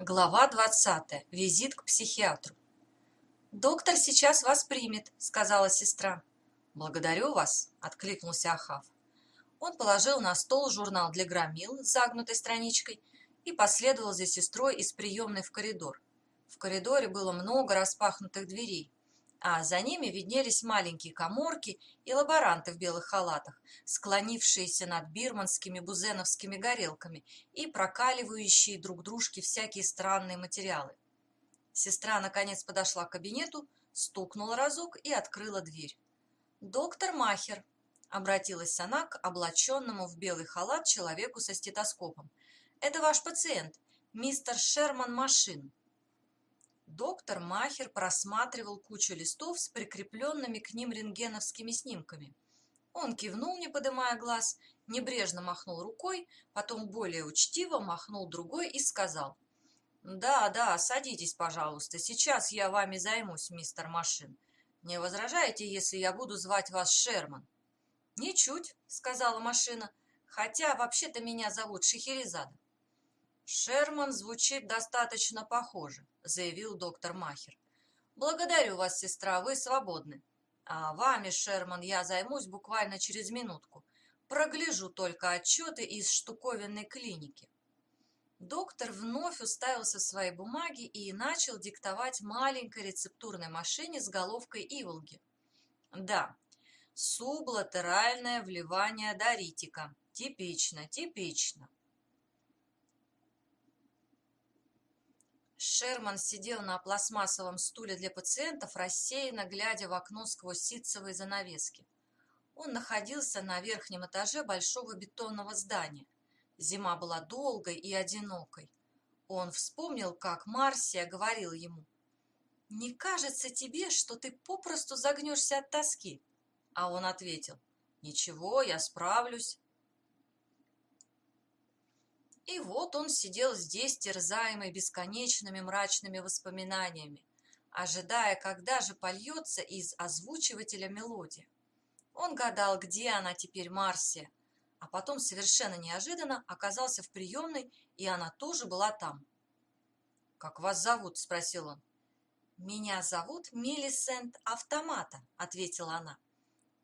Глава двадцатая. Визит к психиатру. «Доктор сейчас вас примет», — сказала сестра. «Благодарю вас», — откликнулся Ахав. Он положил на стол журнал для громил с загнутой страничкой и последовал за сестрой из приемной в коридор. В коридоре было много распахнутых дверей а за ними виднелись маленькие коморки и лаборанты в белых халатах, склонившиеся над бирманскими бузеновскими горелками и прокаливающие друг дружке всякие странные материалы. Сестра, наконец, подошла к кабинету, стукнула разок и открыла дверь. «Доктор Махер», — обратилась она к облаченному в белый халат человеку со стетоскопом, — «это ваш пациент, мистер Шерман Машин». Доктор Махер просматривал кучу листов с прикрепленными к ним рентгеновскими снимками. Он кивнул, не поднимая глаз, небрежно махнул рукой, потом более учтиво махнул другой и сказал. «Да, да, садитесь, пожалуйста, сейчас я вами займусь, мистер Машин. Не возражаете, если я буду звать вас Шерман?» «Ничуть», — сказала машина, — «хотя вообще-то меня зовут Шехерезада». «Шерман звучит достаточно похоже», — заявил доктор Махер. «Благодарю вас, сестра, вы свободны. А вами, Шерман, я займусь буквально через минутку. Прогляжу только отчеты из штуковинной клиники». Доктор вновь уставился в свои бумаги и начал диктовать маленькой рецептурной машине с головкой Иволги. «Да, сублатеральное вливание даритика. Типично, типично. Шерман сидел на пластмассовом стуле для пациентов, рассеянно глядя в окно сквозь ситцевые занавески. Он находился на верхнем этаже большого бетонного здания. Зима была долгой и одинокой. Он вспомнил, как Марсия говорила ему, «Не кажется тебе, что ты попросту загнешься от тоски?» А он ответил, «Ничего, я справлюсь». И вот он сидел здесь, терзаемый бесконечными мрачными воспоминаниями, ожидая, когда же польется из озвучивателя мелодия. Он гадал, где она теперь, Марсия, а потом совершенно неожиданно оказался в приемной, и она тоже была там. «Как вас зовут?» – спросил он. «Меня зовут Миллисент Автомата», – ответила она.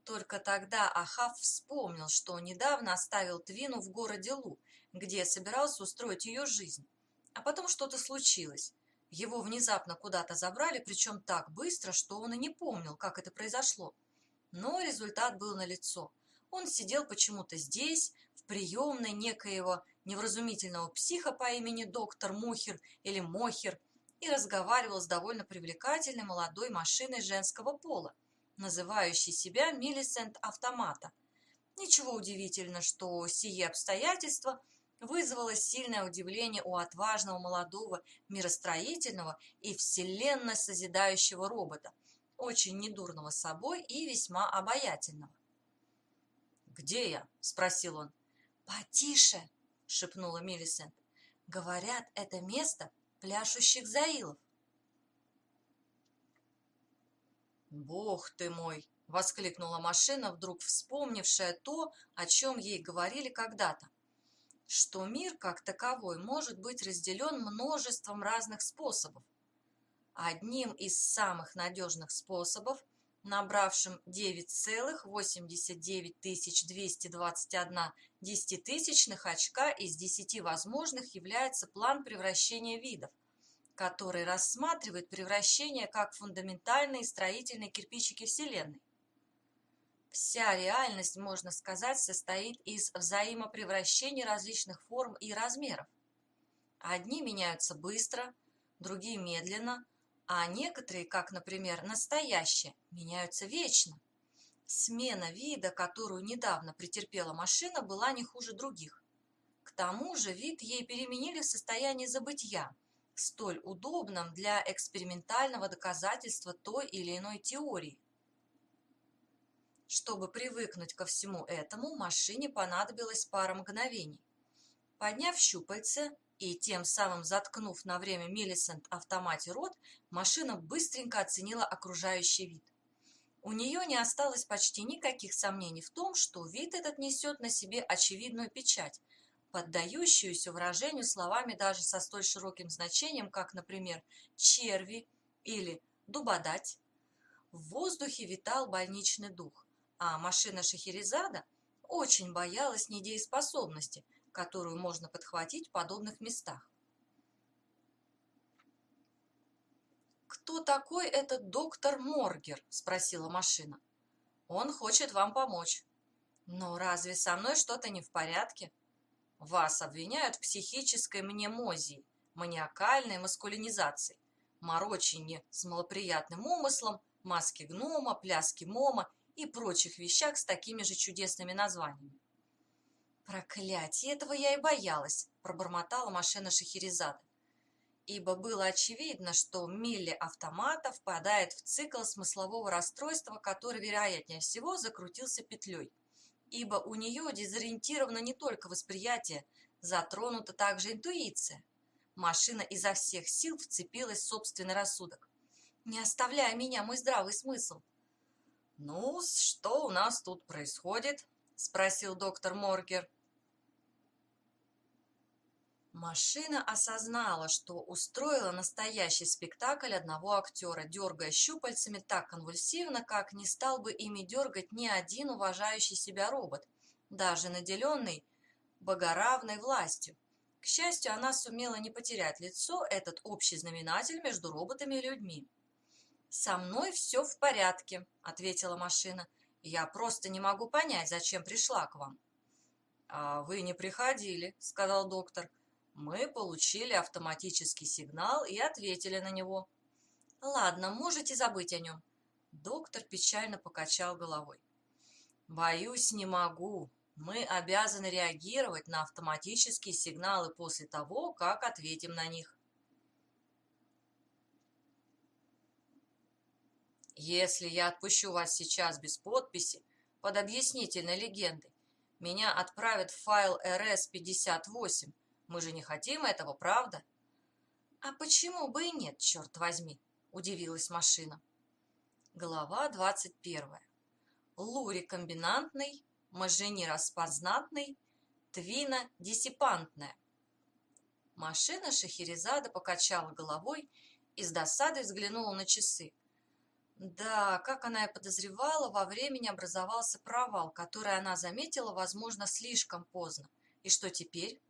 Только тогда Ахав вспомнил, что недавно оставил Твину в городе Лу, где собирался устроить ее жизнь. А потом что-то случилось. Его внезапно куда-то забрали, причем так быстро, что он и не помнил, как это произошло. Но результат был налицо. Он сидел почему-то здесь, в приемной некоего невразумительного психа по имени доктор Мухер или Мохер, и разговаривал с довольно привлекательной молодой машиной женского пола, называющей себя Миллисент Автомата. Ничего удивительно, что сие обстоятельства вызвало сильное удивление у отважного молодого миростроительного и вселенно созидающего робота, очень недурного собой и весьма обаятельного. «Где я?» – спросил он. «Потише!» – шепнула Миллисент. «Говорят, это место пляшущих заилов». «Бог ты мой!» — воскликнула машина, вдруг вспомнившая то, о чем ей говорили когда-то. Что мир, как таковой, может быть разделен множеством разных способов. Одним из самых надежных способов, набравшим 9,89 221 десятитысячных очка из 10 возможных, является план превращения видов – который рассматривает превращение как фундаментальные строительные кирпичики Вселенной. Вся реальность, можно сказать, состоит из взаимопревращений различных форм и размеров. Одни меняются быстро, другие медленно, а некоторые, как, например, настоящие, меняются вечно. Смена вида, которую недавно претерпела машина, была не хуже других. К тому же вид ей переменили в состоянии забытья – столь удобном для экспериментального доказательства той или иной теории. Чтобы привыкнуть ко всему этому, машине понадобилось пара мгновений. Подняв щупальце и тем самым заткнув на время Миллисент автомате рот, машина быстренько оценила окружающий вид. У нее не осталось почти никаких сомнений в том, что вид этот несет на себе очевидную печать, поддающуюся выражению словами даже со столь широким значением, как, например, «черви» или «дубодать». В воздухе витал больничный дух, а машина Шахерезада очень боялась недееспособности, которую можно подхватить в подобных местах. «Кто такой этот доктор Моргер?» – спросила машина. «Он хочет вам помочь». «Но разве со мной что-то не в порядке?» «Вас обвиняют в психической мнемозии, маниакальной маскулинизации, морочении с малоприятным умыслом, маске гнома, пляски мома и прочих вещах с такими же чудесными названиями». «Проклятие, этого я и боялась», – пробормотала машина Шахерезада ибо было очевидно, что Милли автомата впадает в цикл смыслового расстройства, который, вероятнее всего, закрутился петлей, ибо у нее дезориентировано не только восприятие, затронута также интуиция. Машина изо всех сил вцепилась в собственный рассудок. «Не оставляй меня, мой здравый смысл!» «Ну, что у нас тут происходит?» – спросил доктор Моргер. Машина осознала, что устроила настоящий спектакль одного актера, дергая щупальцами так конвульсивно, как не стал бы ими дергать ни один уважающий себя робот, даже наделенный богоравной властью. К счастью, она сумела не потерять лицо, этот общий знаменатель между роботами и людьми. «Со мной все в порядке», — ответила машина. «Я просто не могу понять, зачем пришла к вам». «А вы не приходили», — сказал доктор. Мы получили автоматический сигнал и ответили на него. Ладно, можете забыть о нем. Доктор печально покачал головой. Боюсь, не могу. Мы обязаны реагировать на автоматические сигналы после того, как ответим на них. Если я отпущу вас сейчас без подписи, под объяснительной легендой, меня отправят в файл RS-58, мы же не хотим этого, правда? А почему бы и нет, черт возьми, удивилась машина. Глава двадцать первая. Лу рекомбинантный, мажени распознатный, твина диссипантная. Машина Шахерезада покачала головой и с досадой взглянула на часы. Да, как она и подозревала, во времени образовался провал, который она заметила, возможно, слишком поздно. И что теперь?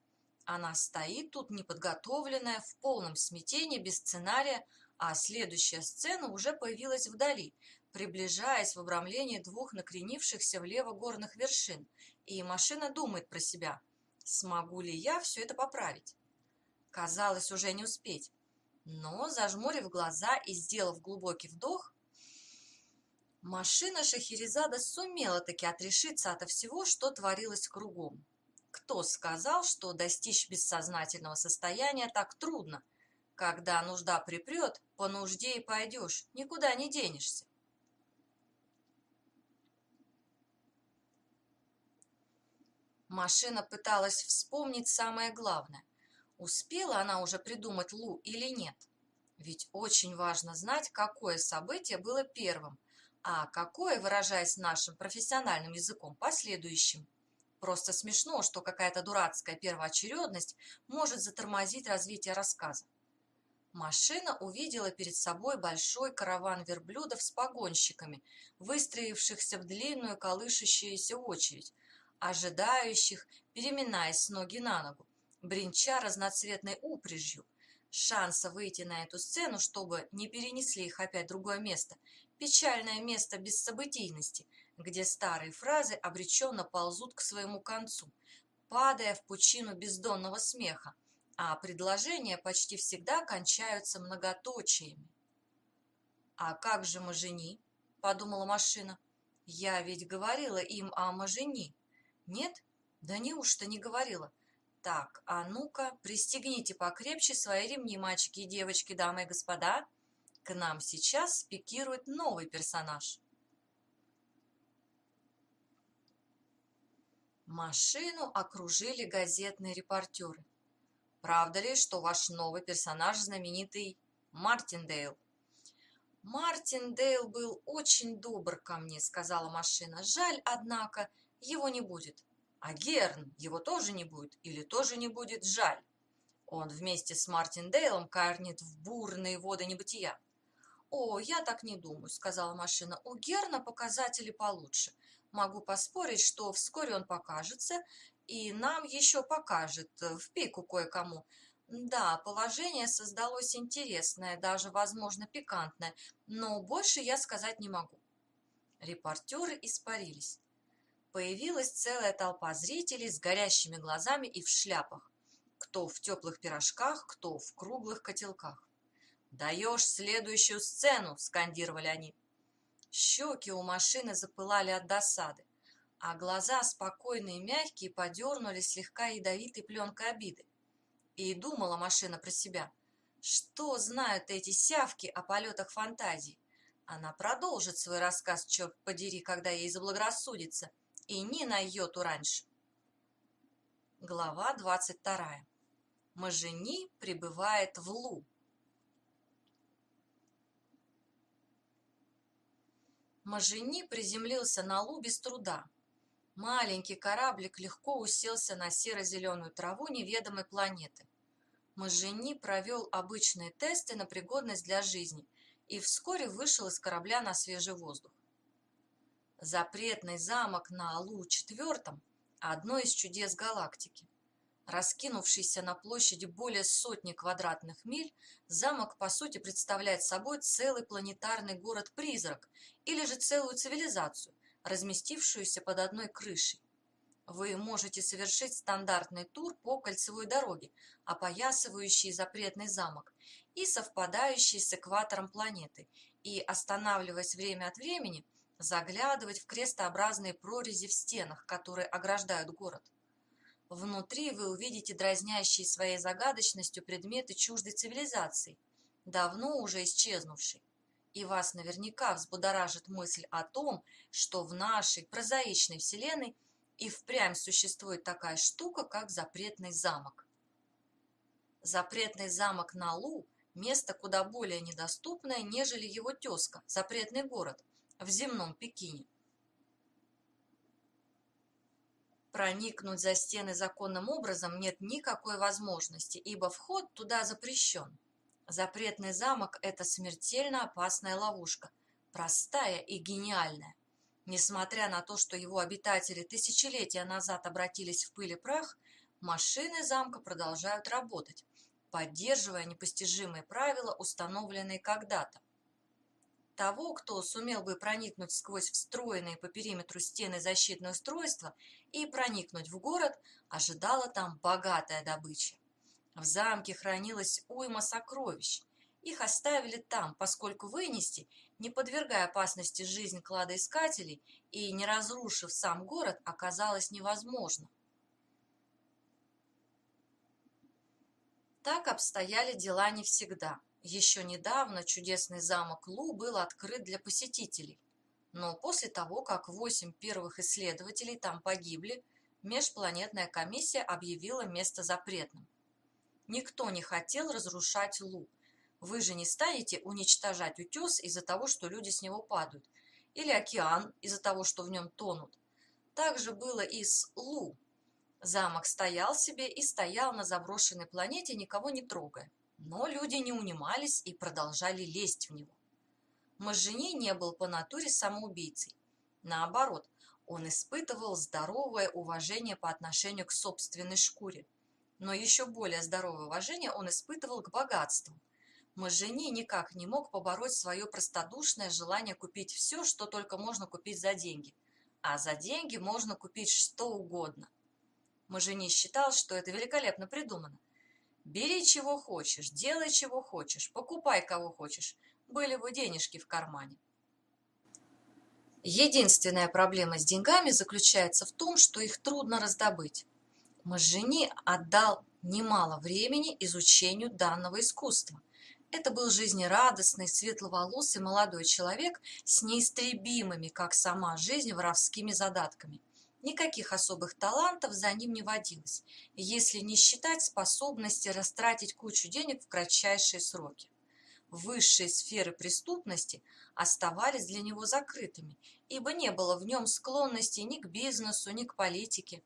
Она стоит тут неподготовленная, в полном смятении, без сценария, а следующая сцена уже появилась вдали, приближаясь в обрамлении двух накренившихся влево горных вершин, и машина думает про себя, смогу ли я все это поправить. Казалось, уже не успеть. Но, зажмурив глаза и сделав глубокий вдох, машина Шахерезада сумела таки отрешиться от всего, что творилось кругом. Кто сказал, что достичь бессознательного состояния так трудно? Когда нужда припрет, по нужде и пойдешь, никуда не денешься. Машина пыталась вспомнить самое главное. Успела она уже придумать Лу или нет? Ведь очень важно знать, какое событие было первым, а какое, выражаясь нашим профессиональным языком, последующим. Просто смешно, что какая-то дурацкая первоочередность может затормозить развитие рассказа. Машина увидела перед собой большой караван верблюдов с погонщиками, выстроившихся в длинную колышущуюся очередь, ожидающих, переминаясь с ноги на ногу, бренча разноцветной упряжью. Шанса выйти на эту сцену, чтобы не перенесли их опять в другое место, печальное место без событийности, где старые фразы обреченно ползут к своему концу, падая в пучину бездонного смеха, а предложения почти всегда кончаются многоточиями. «А как же мажени?» – подумала машина. «Я ведь говорила им о мажени. Нет? Да неужто не говорила? Так, а ну-ка, пристегните покрепче свои ремни, мальчики и девочки, дамы и господа. К нам сейчас спикирует новый персонаж». Машину окружили газетные репортеры. Правда ли, что ваш новый персонаж знаменитый Мартин Дейл? Мартин Дейл был очень добр ко мне, сказала машина. Жаль, однако, его не будет. А Герн, его тоже не будет или тоже не будет жаль? Он вместе с Мартиндейлом карнет в бурные воды небытия. «О, я так не думаю», — сказала машина. «У Герна показатели получше. Могу поспорить, что вскоре он покажется, и нам еще покажет, в пику кое-кому. Да, положение создалось интересное, даже, возможно, пикантное, но больше я сказать не могу». Репортеры испарились. Появилась целая толпа зрителей с горящими глазами и в шляпах. Кто в теплых пирожках, кто в круглых котелках. «Даешь следующую сцену!» – скандировали они. Щеки у машины запылали от досады, а глаза, спокойные и мягкие, подернулись слегка ядовитой пленкой обиды. И думала машина про себя, что знают эти сявки о полетах фантазий. Она продолжит свой рассказ, черт подери, когда ей заблагорассудится, и ни на йоту раньше. Глава двадцать вторая. Мажени прибывает в Лу. Мажени приземлился на Лу без труда. Маленький кораблик легко уселся на серо-зеленую траву неведомой планеты. Мажени провел обычные тесты на пригодность для жизни и вскоре вышел из корабля на свежий воздух. Запретный замок на Алу-4 – одно из чудес галактики. Раскинувшийся на площади более сотни квадратных миль, замок по сути представляет собой целый планетарный город-призрак или же целую цивилизацию, разместившуюся под одной крышей. Вы можете совершить стандартный тур по кольцевой дороге, опоясывающей запретный замок и совпадающей с экватором планеты, и, останавливаясь время от времени, заглядывать в крестообразные прорези в стенах, которые ограждают город. Внутри вы увидите дразнящие своей загадочностью предметы чуждой цивилизации, давно уже исчезнувшей. И вас наверняка взбудоражит мысль о том, что в нашей прозаичной вселенной и впрямь существует такая штука, как запретный замок. Запретный замок на Лу – место куда более недоступное, нежели его тезка, запретный город, в земном Пекине – Проникнуть за стены законным образом нет никакой возможности, ибо вход туда запрещен. Запретный замок – это смертельно опасная ловушка, простая и гениальная. Несмотря на то, что его обитатели тысячелетия назад обратились в пыль и прах, машины замка продолжают работать, поддерживая непостижимые правила, установленные когда-то. Того, кто сумел бы проникнуть сквозь встроенные по периметру стены защитное устройства и проникнуть в город, ожидала там богатая добыча. В замке хранилась уйма сокровищ. Их оставили там, поскольку вынести, не подвергая опасности жизнь кладоискателей и не разрушив сам город, оказалось невозможно. Так обстояли дела не всегда. Еще недавно чудесный замок Лу был открыт для посетителей, но после того, как восемь первых исследователей там погибли, межпланетная комиссия объявила место запретным. Никто не хотел разрушать Лу. Вы же не станете уничтожать утес из-за того, что люди с него падают, или океан из-за того, что в нем тонут. Так же было и с Лу. Замок стоял себе и стоял на заброшенной планете, никого не трогая. Но люди не унимались и продолжали лезть в него. Мажени не был по натуре самоубийцей. Наоборот, он испытывал здоровое уважение по отношению к собственной шкуре. Но еще более здоровое уважение он испытывал к богатству. Мажени никак не мог побороть свое простодушное желание купить все, что только можно купить за деньги. А за деньги можно купить что угодно. Мажени считал, что это великолепно придумано. Бери чего хочешь, делай чего хочешь, покупай кого хочешь, были бы денежки в кармане. Единственная проблема с деньгами заключается в том, что их трудно раздобыть. Мажени отдал немало времени изучению данного искусства. Это был жизнерадостный, светловолосый молодой человек с неистребимыми, как сама жизнь, воровскими задатками. Никаких особых талантов за ним не водилось, если не считать способности растратить кучу денег в кратчайшие сроки. Высшие сферы преступности оставались для него закрытыми, ибо не было в нем склонности ни к бизнесу, ни к политике.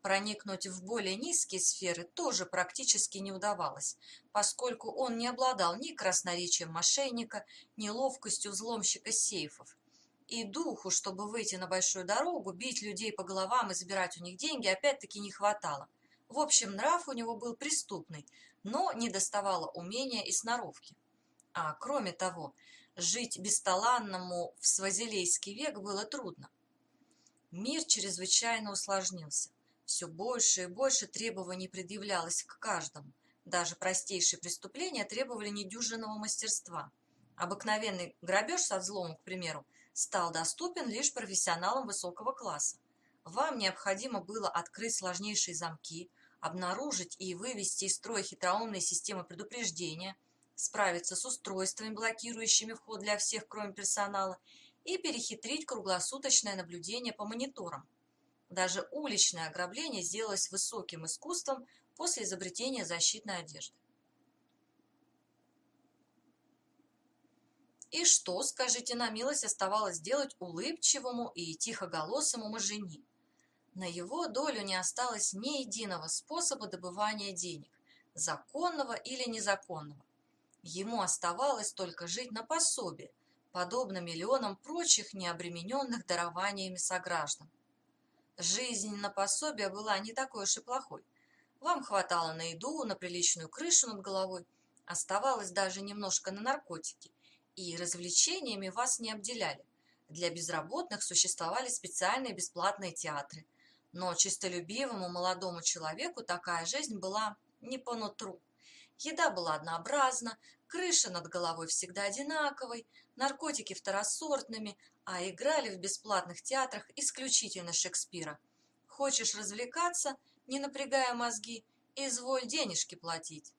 Проникнуть в более низкие сферы тоже практически не удавалось, поскольку он не обладал ни красноречием мошенника, ни ловкостью взломщика сейфов. И духу, чтобы выйти на большую дорогу, бить людей по головам и забирать у них деньги, опять-таки не хватало. В общем, нрав у него был преступный, но не доставало умения и сноровки. А кроме того, жить бесталанному в свазилейский век было трудно. Мир чрезвычайно усложнился. Все больше и больше требований предъявлялось к каждому. Даже простейшие преступления требовали недюжинного мастерства. Обыкновенный грабеж со взломом, к примеру, стал доступен лишь профессионалам высокого класса. Вам необходимо было открыть сложнейшие замки, обнаружить и вывести из строя хитроумные системы предупреждения, справиться с устройствами, блокирующими вход для всех, кроме персонала, и перехитрить круглосуточное наблюдение по мониторам. Даже уличное ограбление сделалось высоким искусством после изобретения защитной одежды. И что, скажите на милость, оставалось делать улыбчивому и тихоголосому мужени? На его долю не осталось ни единого способа добывания денег, законного или незаконного. Ему оставалось только жить на пособие, подобно миллионам прочих необремененных дарованиями сограждан. Жизнь на пособие была не такой уж и плохой. Вам хватало на еду, на приличную крышу над головой, оставалось даже немножко на наркотики, и развлечениями вас не обделяли. Для безработных существовали специальные бесплатные театры, но чистолюбивому молодому человеку такая жизнь была не по нутру. Еда была однообразна, крыша над головой всегда одинаковой, наркотики второсортными, а играли в бесплатных театрах исключительно Шекспира. Хочешь развлекаться, не напрягая мозги, изволь денежки платить.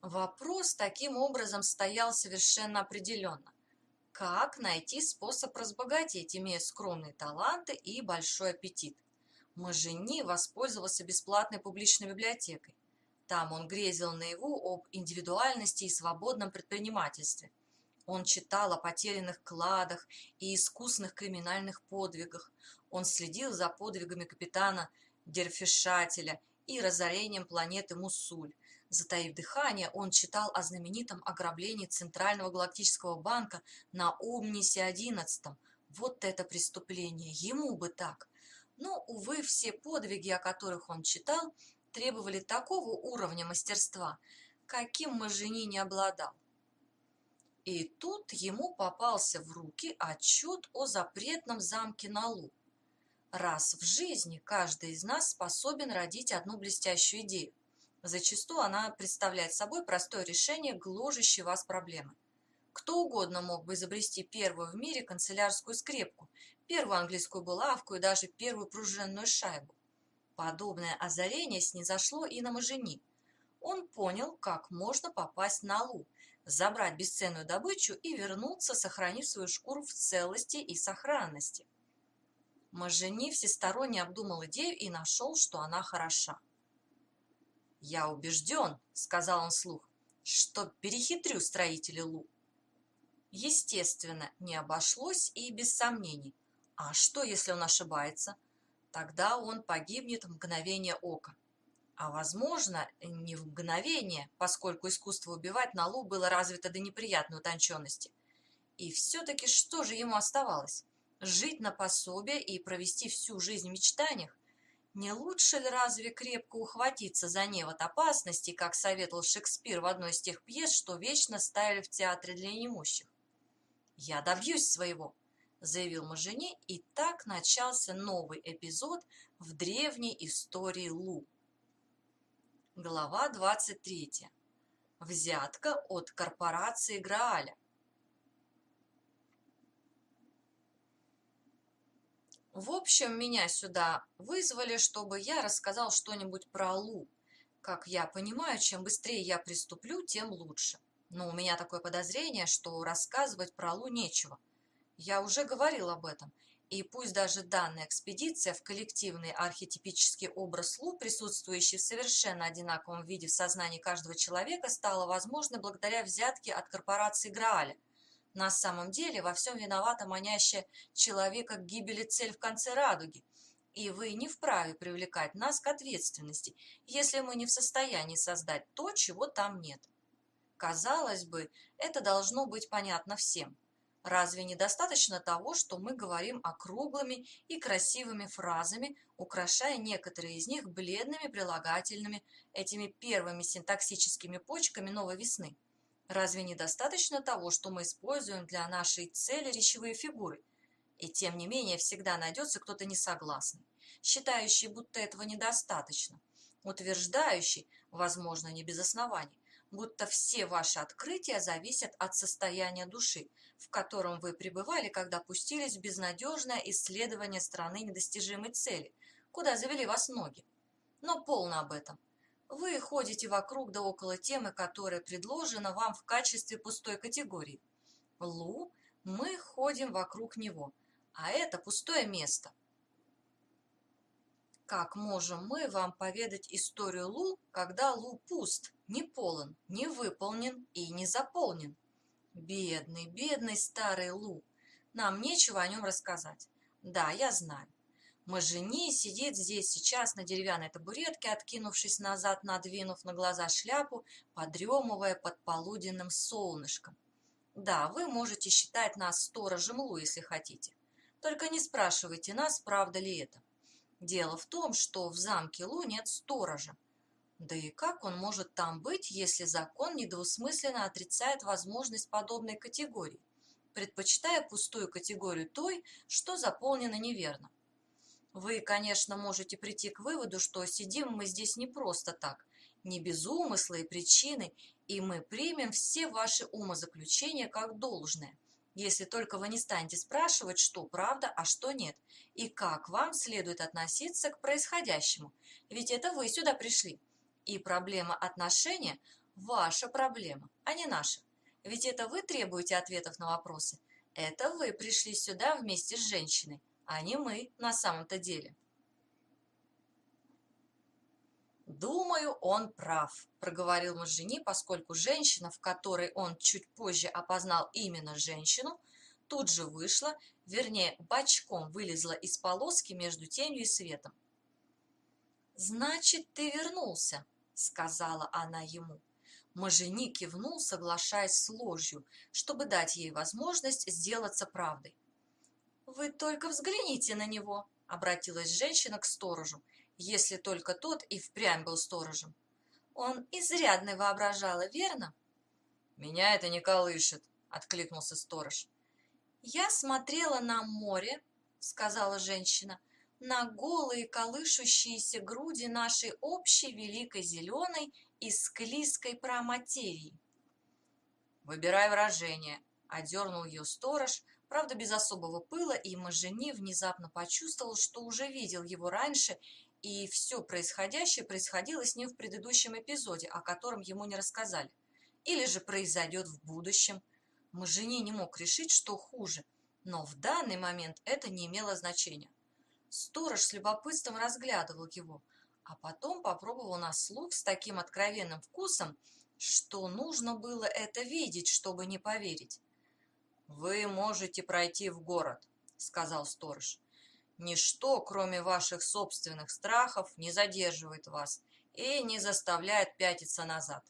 Вопрос таким образом стоял совершенно определенно. Как найти способ разбогатеть, имея скромные таланты и большой аппетит? Мажени воспользовался бесплатной публичной библиотекой. Там он грезил наяву об индивидуальности и свободном предпринимательстве. Он читал о потерянных кладах и искусных криминальных подвигах. Он следил за подвигами капитана Дерфишателя и разорением планеты Мусуль. Затаив дыхание, он читал о знаменитом ограблении Центрального галактического банка на Омнисе-11. Вот это преступление! Ему бы так! Но, увы, все подвиги, о которых он читал, требовали такого уровня мастерства, каким Мажини не обладал. И тут ему попался в руки отчет о запретном замке на Лу. Раз в жизни каждый из нас способен родить одну блестящую идею. Зачастую она представляет собой простое решение гложущей вас проблемы. Кто угодно мог бы изобрести первую в мире канцелярскую скрепку, первую английскую булавку и даже первую пружинную шайбу. Подобное озарение снизошло и на Мажени. Он понял, как можно попасть на Лу, забрать бесценную добычу и вернуться, сохранив свою шкуру в целости и сохранности. Мажени всесторонне обдумал идею и нашел, что она хороша. «Я убежден», — сказал он слух, — «что перехитрю строителей Лу». Естественно, не обошлось и без сомнений. А что, если он ошибается? Тогда он погибнет в мгновение ока. А возможно, не в мгновение, поскольку искусство убивать на лу было развито до неприятной утонченности. И все-таки что же ему оставалось? Жить на пособие и провести всю жизнь в мечтаниях? Не лучше ли разве крепко ухватиться за невод опасности, как советовал Шекспир в одной из тех пьес, что вечно ставили в театре для неимущих? «Я добьюсь своего», заявил Мажени, и так начался новый эпизод в древней истории Лу. Глава 23. Взятка от корпорации Грааля. В общем, меня сюда вызвали, чтобы я рассказал что-нибудь про Лу. Как я понимаю, чем быстрее я приступлю, тем лучше. Но у меня такое подозрение, что рассказывать про Лу нечего. Я уже говорил об этом, и пусть даже данная экспедиция в коллективный архетипический образ Лу, присутствующий в совершенно одинаковом виде в сознании каждого человека, стала возможной благодаря взятке от корпорации Грааля. На самом деле во всем виновата манящая человека к гибели цель в конце радуги, и вы не вправе привлекать нас к ответственности, если мы не в состоянии создать то, чего там нет. Казалось бы, это должно быть понятно всем. Разве недостаточно того, что мы говорим округлыми и красивыми фразами, украшая некоторые из них бледными прилагательными, этими первыми синтаксическими почками новой весны? Разве недостаточно того, что мы используем для нашей цели речевые фигуры? И тем не менее всегда найдется кто-то несогласный, считающий, будто этого недостаточно, утверждающий, возможно, не без оснований, будто все ваши открытия зависят от состояния души, в котором вы пребывали, когда пустились в безнадежное исследование страны недостижимой цели, куда завели вас ноги. Но полно об этом. Вы ходите вокруг да около темы, которая предложена вам в качестве пустой категории. Лу, мы ходим вокруг него, а это пустое место. Как можем мы вам поведать историю Лу, когда Лу пуст, не полон, не выполнен и не заполнен? Бедный, бедный старый Лу. Нам нечего о нем рассказать. Да, я знаю. Мажени сидит здесь сейчас на деревянной табуретке, откинувшись назад, надвинув на глаза шляпу, подремывая под полуденным солнышком. Да, вы можете считать нас сторожем Лу, если хотите. Только не спрашивайте нас, правда ли это. Дело в том, что в замке Лу нет сторожа. Да и как он может там быть, если закон недвусмысленно отрицает возможность подобной категории, предпочитая пустую категорию той, что заполнено неверно? Вы, конечно, можете прийти к выводу, что сидим мы здесь не просто так, не без умысла и причины, и мы примем все ваши умозаключения как должное, если только вы не станете спрашивать, что правда, а что нет, и как вам следует относиться к происходящему, ведь это вы сюда пришли. И проблема отношения – ваша проблема, а не наша. Ведь это вы требуете ответов на вопросы. Это вы пришли сюда вместе с женщиной, а не мы на самом-то деле. «Думаю, он прав», – проговорил Мажини, поскольку женщина, в которой он чуть позже опознал именно женщину, тут же вышла, вернее, бочком вылезла из полоски между тенью и светом. «Значит, ты вернулся», сказала она ему. Мажени кивнул, соглашаясь с ложью, чтобы дать ей возможность сделаться правдой. «Вы только взгляните на него», — обратилась женщина к сторожу, если только тот и впрямь был сторожем. «Он изрядно воображала, верно?» «Меня это не колышет», — откликнулся сторож. «Я смотрела на море», — сказала женщина, на голые колышущиеся груди нашей общей великой зеленой и склизкой проматерии. «Выбирай выражение», — одернул ее сторож, правда, без особого пыла, и Мажени внезапно почувствовал, что уже видел его раньше, и все происходящее происходило с ним в предыдущем эпизоде, о котором ему не рассказали. Или же произойдет в будущем. Мажени не мог решить, что хуже, но в данный момент это не имело значения. Сторож с любопытством разглядывал его, а потом попробовал на слух с таким откровенным вкусом, что нужно было это видеть, чтобы не поверить. «Вы можете пройти в город», — сказал сторож. «Ничто, кроме ваших собственных страхов, не задерживает вас и не заставляет пятиться назад».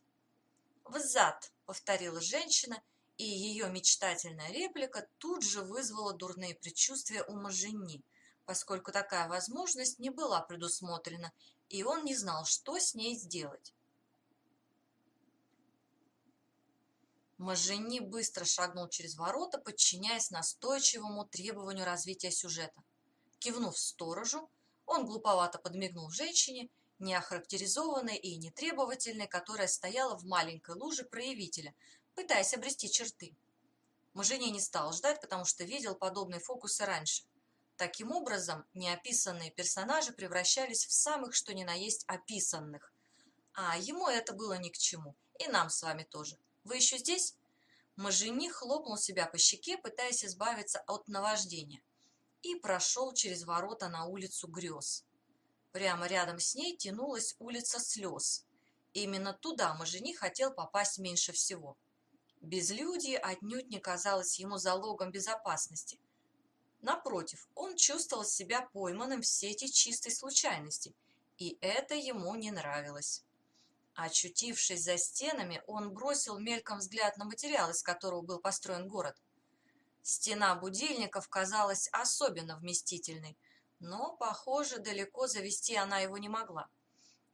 «Взад», — повторила женщина, и ее мечтательная реплика тут же вызвала дурные предчувствия у Мажени — поскольку такая возможность не была предусмотрена, и он не знал, что с ней сделать. Мажени быстро шагнул через ворота, подчиняясь настойчивому требованию развития сюжета. Кивнув сторожу, он глуповато подмигнул женщине, неохарактеризованной и нетребовательной, которая стояла в маленькой луже проявителя, пытаясь обрести черты. Мажени не стал ждать, потому что видел подобные фокусы раньше – Таким образом, неописанные персонажи превращались в самых что ни на есть описанных. А ему это было ни к чему. И нам с вами тоже. Вы еще здесь? Мажени хлопнул себя по щеке, пытаясь избавиться от наваждения, и прошел через ворота на улицу грез. Прямо рядом с ней тянулась улица слез. Именно туда Мажени хотел попасть меньше всего. Безлюдье отнюдь не казалось ему залогом безопасности. Напротив, он чувствовал себя пойманным в сети чистой случайности, и это ему не нравилось. Очутившись за стенами, он бросил мельком взгляд на материал, из которого был построен город. Стена будильников казалась особенно вместительной, но, похоже, далеко завести она его не могла.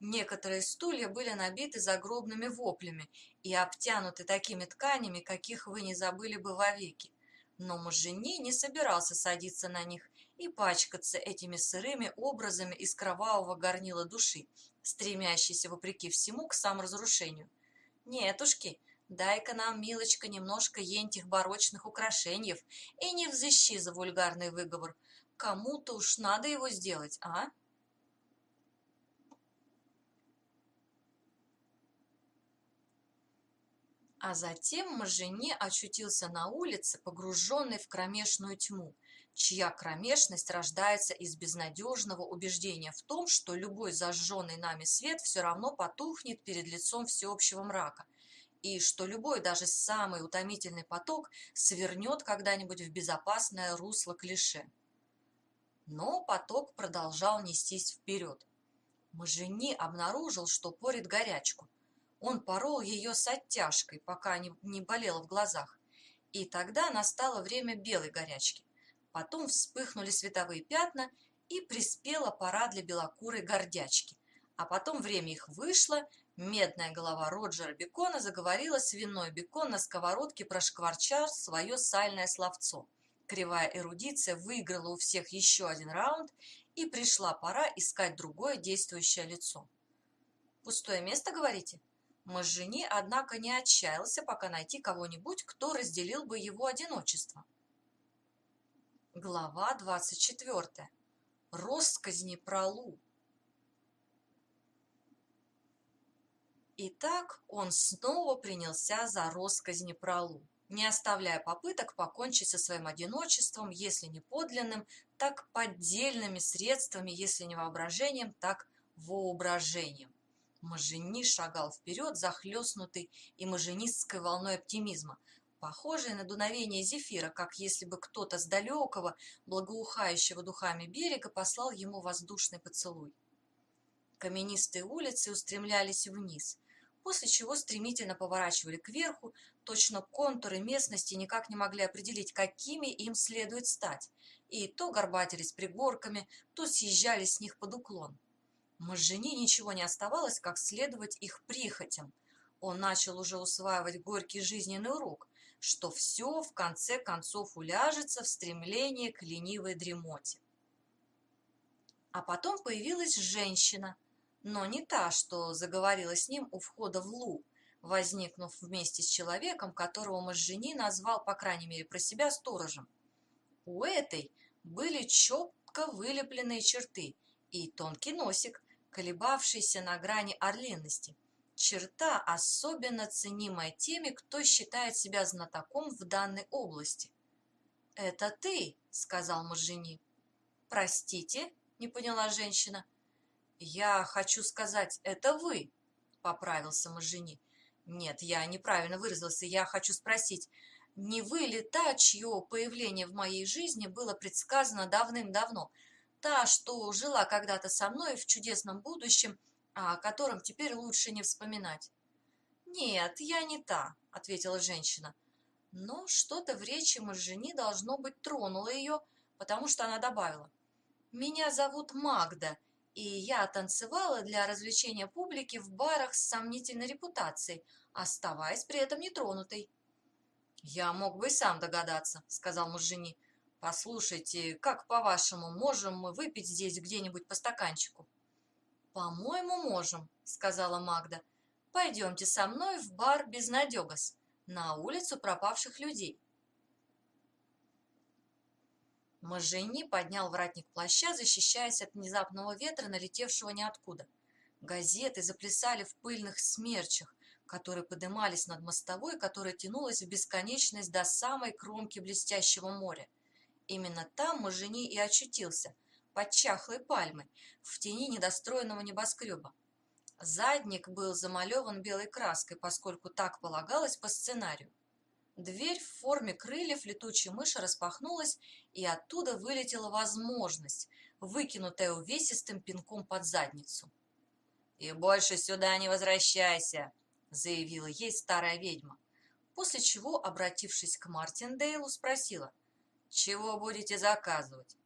Некоторые стулья были набиты загробными воплями и обтянуты такими тканями, каких вы не забыли бы вовеки. Но Мужини не собирался садиться на них и пачкаться этими сырыми образами из кровавого горнила души, стремящейся, вопреки всему, к саморазрушению. Нетушки, дай-ка нам, милочка, немножко ентих барочных украшений и не взыщи за вульгарный выговор. Кому-то уж надо его сделать, а? А затем Мажене очутился на улице, погруженный в кромешную тьму, чья кромешность рождается из безнадежного убеждения в том, что любой зажженный нами свет все равно потухнет перед лицом всеобщего мрака, и что любой, даже самый утомительный поток свернет когда-нибудь в безопасное русло клише. Но поток продолжал нестись вперед. Мажени обнаружил, что порит горячку. Он порол ее с оттяжкой, пока не, не болело в глазах. И тогда настало время белой горячки. Потом вспыхнули световые пятна, и приспела пора для белокурой гордячки. А потом время их вышло, медная голова Роджера Бекона заговорила свиной бекон на сковородке прошкварчав свое сальное словцо. Кривая эрудиция выиграла у всех еще один раунд, и пришла пора искать другое действующее лицо. «Пустое место, говорите?» Мажени, однако, не отчаялся пока найти кого-нибудь, кто разделил бы его одиночество. Глава 24. Росказни про Лу. Итак, он снова принялся за росказни про Лу, не оставляя попыток покончить со своим одиночеством, если не подлинным, так поддельными средствами, если не воображением, так воображением. Мажени шагал вперед, захлестнутый и маженистской волной оптимизма, похожей на дуновение зефира, как если бы кто-то с далекого, благоухающего духами берега послал ему воздушный поцелуй. Каменистые улицы устремлялись вниз, после чего стремительно поворачивали кверху, точно контуры местности никак не могли определить, какими им следует стать, и то горбатились пригорками, то съезжали с них под уклон. Мажени ничего не оставалось, как следовать их прихотям. Он начал уже усваивать горький жизненный урок, что все в конце концов уляжется в стремлении к ленивой дремоте. А потом появилась женщина, но не та, что заговорила с ним у входа в Лу, возникнув вместе с человеком, которого Мажени назвал, по крайней мере, про себя сторожем. У этой были четко вылепленные черты и тонкий носик, колебавшийся на грани орлинности. Черта, особенно ценимая теми, кто считает себя знатоком в данной области. «Это ты», — сказал мужени. «Простите», — не поняла женщина. «Я хочу сказать, это вы», — поправился мужени. «Нет, я неправильно выразился. Я хочу спросить, не вы ли та, чье появление в моей жизни было предсказано давным-давно, Та, что жила когда-то со мной в чудесном будущем, о котором теперь лучше не вспоминать. «Нет, я не та», — ответила женщина. Но что-то в речи Мажени должно быть тронуло ее, потому что она добавила. «Меня зовут Магда, и я танцевала для развлечения публики в барах с сомнительной репутацией, оставаясь при этом нетронутой». «Я мог бы и сам догадаться», — сказал Мажени. «Послушайте, как, по-вашему, можем мы выпить здесь где-нибудь по стаканчику?» «По-моему, можем», — сказала Магда. «Пойдемте со мной в бар Безнадегас, на улицу пропавших людей». Мажени поднял воротник плаща, защищаясь от внезапного ветра, налетевшего ниоткуда. Газеты заплясали в пыльных смерчах, которые подымались над мостовой, которая тянулась в бесконечность до самой кромки блестящего моря. Именно там Мажени и очутился, под чахлой пальмой, в тени недостроенного небоскреба. Задник был замалеван белой краской, поскольку так полагалось по сценарию. Дверь в форме крыльев летучей мыши распахнулась, и оттуда вылетела возможность, выкинутая увесистым пинком под задницу. «И больше сюда не возвращайся!» — заявила ей старая ведьма, после чего, обратившись к Мартиндейлу, спросила, «Чего будете заказывать?»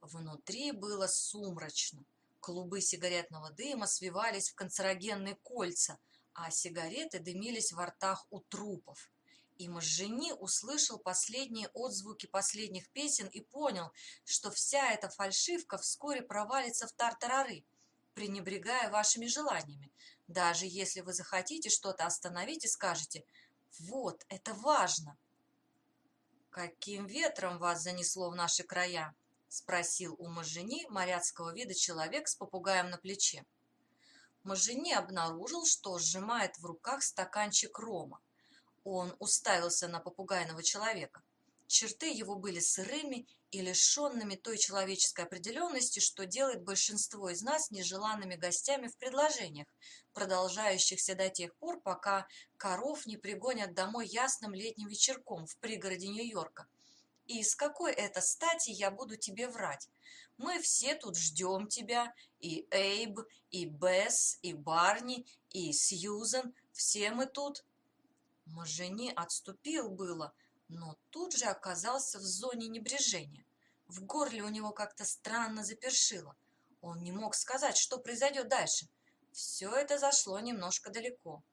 Внутри было сумрачно. Клубы сигаретного дыма свивались в канцерогенные кольца, а сигареты дымились во ртах у трупов. И Можжени услышал последние отзвуки последних песен и понял, что вся эта фальшивка вскоре провалится в тартарары, пренебрегая вашими желаниями. Даже если вы захотите что-то остановить и скажете «Вот, это важно!» «Каким ветром вас занесло в наши края?» – спросил у Можжени моряцкого вида человек с попугаем на плече. Можжени обнаружил, что сжимает в руках стаканчик рома. Он уставился на попугайного человека. Черты его были сырыми и лишенными той человеческой определенности, что делает большинство из нас нежеланными гостями в предложениях, продолжающихся до тех пор, пока коров не пригонят домой ясным летним вечерком в пригороде Нью-Йорка. И с какой это стати я буду тебе врать? Мы все тут ждем тебя, и Эйб, и Бесс, и Барни, и Сьюзен, все мы тут. Мажени отступил было, но тут же оказался в зоне небрежения. В горле у него как-то странно запершило. Он не мог сказать, что произойдет дальше. Все это зашло немножко далеко.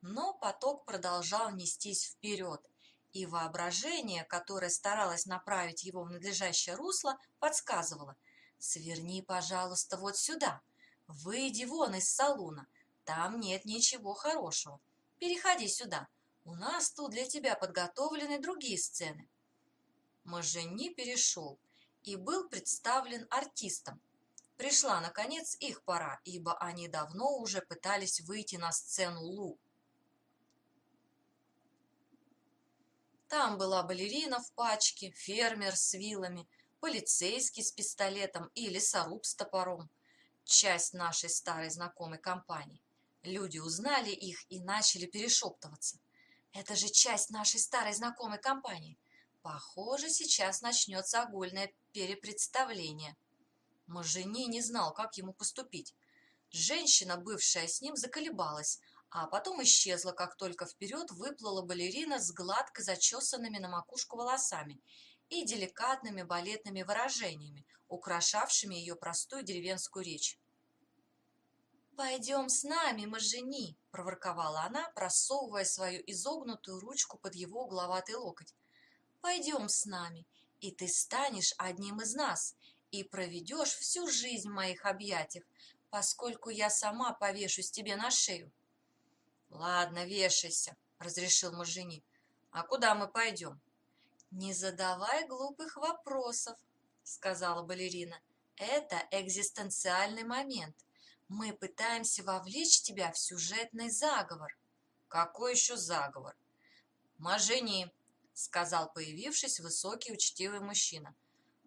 Но поток продолжал нестись вперед, и воображение, которое старалось направить его в надлежащее русло, подсказывало «Сверни, пожалуйста, вот сюда, выйди вон из салуна, там нет ничего хорошего, переходи сюда, у нас тут для тебя подготовлены другие сцены». Мажени перешел и был представлен артистам. Пришла, наконец, их пора, ибо они давно уже пытались выйти на сцену Лу. Там была балерина в пачке, фермер с вилами, полицейский с пистолетом и лесоруб с топором. Часть нашей старой знакомой компании. Люди узнали их и начали перешептываться. Это же часть нашей старой знакомой компании. Похоже, сейчас начнется огульное перепредставление. Мажени не знал, как ему поступить. Женщина, бывшая с ним, заколебалась, а потом исчезла, как только вперед выплыла балерина с гладко зачесанными на макушку волосами и деликатными балетными выражениями, украшавшими ее простую деревенскую речь. «Пойдем с нами, Мажени!» – проворковала она, просовывая свою изогнутую ручку под его угловатый локоть. «Пойдем с нами, и ты станешь одним из нас, и проведешь всю жизнь в моих объятиях, поскольку я сама повешусь тебе на шею». «Ладно, вешайся», – разрешил Мажени. «А куда мы пойдем?» «Не задавай глупых вопросов», – сказала балерина. «Это экзистенциальный момент. Мы пытаемся вовлечь тебя в сюжетный заговор. Какой еще заговор? Мажени, сказал появившись высокий учтивый мужчина.